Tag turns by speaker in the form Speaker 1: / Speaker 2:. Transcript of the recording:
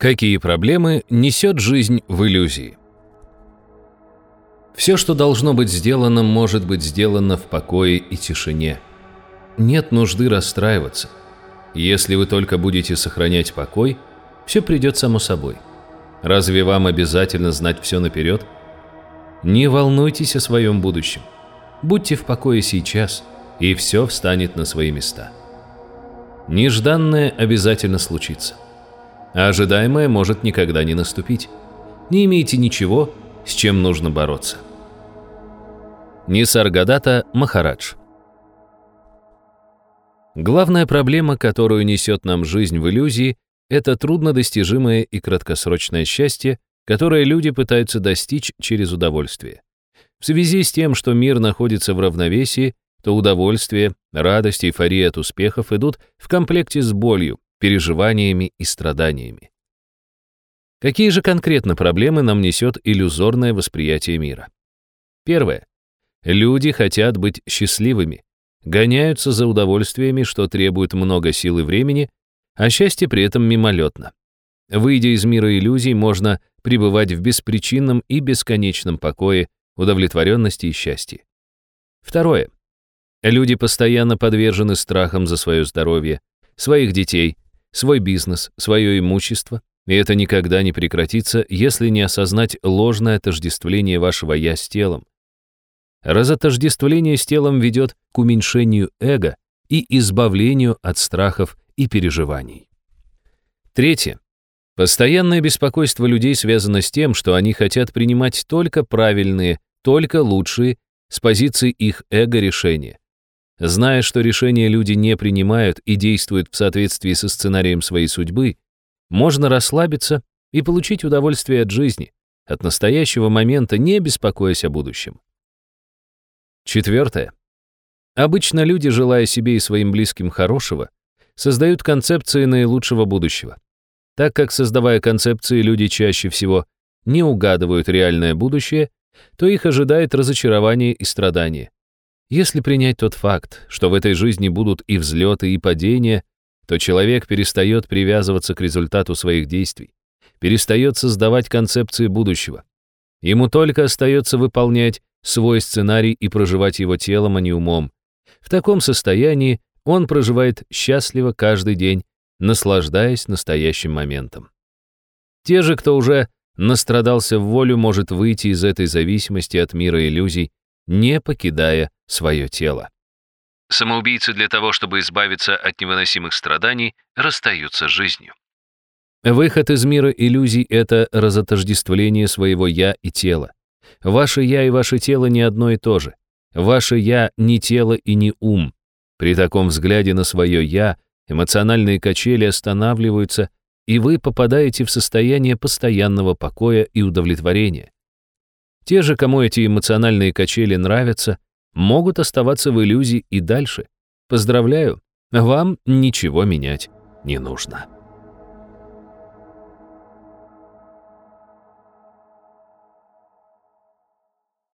Speaker 1: Какие проблемы несет жизнь в иллюзии? Все, что должно быть сделано, может быть сделано в покое и тишине. Нет нужды расстраиваться. Если вы только будете сохранять покой, все придет само собой. Разве вам обязательно знать все наперед? Не волнуйтесь о своем будущем. Будьте в покое сейчас, и все встанет на свои места. Нежданное обязательно случится. А ожидаемое может никогда не наступить. Не имейте ничего, с чем нужно бороться. Нисаргадата Махарадж Главная проблема, которую несет нам жизнь в иллюзии, это труднодостижимое и краткосрочное счастье, которое люди пытаются достичь через удовольствие. В связи с тем, что мир находится в равновесии, то удовольствие, радость эйфория от успехов идут в комплекте с болью, переживаниями и страданиями. Какие же конкретно проблемы нам несет иллюзорное восприятие мира? Первое. Люди хотят быть счастливыми, гоняются за удовольствиями, что требует много сил и времени, а счастье при этом мимолетно. Выйдя из мира иллюзий, можно пребывать в беспричинном и бесконечном покое, удовлетворенности и счастье. Второе. Люди постоянно подвержены страхам за свое здоровье, своих детей, свой бизнес, свое имущество, и это никогда не прекратится, если не осознать ложное отождествление вашего «я» с телом. Разотождествление с телом ведет к уменьшению эго и избавлению от страхов и переживаний. Третье. Постоянное беспокойство людей связано с тем, что они хотят принимать только правильные, только лучшие с позиции их эго решения. Зная, что решения люди не принимают и действуют в соответствии со сценарием своей судьбы, можно расслабиться и получить удовольствие от жизни, от настоящего момента, не беспокоясь о будущем. Четвертое. Обычно люди, желая себе и своим близким хорошего, создают концепции наилучшего будущего. Так как, создавая концепции, люди чаще всего не угадывают реальное будущее, то их ожидает разочарование и страдание. Если принять тот факт, что в этой жизни будут и взлеты, и падения, то человек перестает привязываться к результату своих действий, перестает создавать концепции будущего. Ему только остается выполнять свой сценарий и проживать его телом, а не умом. В таком состоянии он проживает счастливо каждый день, наслаждаясь настоящим моментом. Те же, кто уже настрадался в волю, может выйти из этой зависимости от мира иллюзий, не покидая свое тело. Самоубийцы для того, чтобы избавиться от невыносимых страданий, расстаются с жизнью. Выход из мира иллюзий — это разотождествление своего «я» и тела. Ваше «я» и ваше тело не одно и то же. Ваше «я» не тело и не ум. При таком взгляде на свое «я» эмоциональные качели останавливаются, и вы попадаете в состояние постоянного покоя и удовлетворения. Те же, кому эти эмоциональные качели нравятся, могут оставаться в иллюзии и дальше. Поздравляю, вам ничего менять не нужно.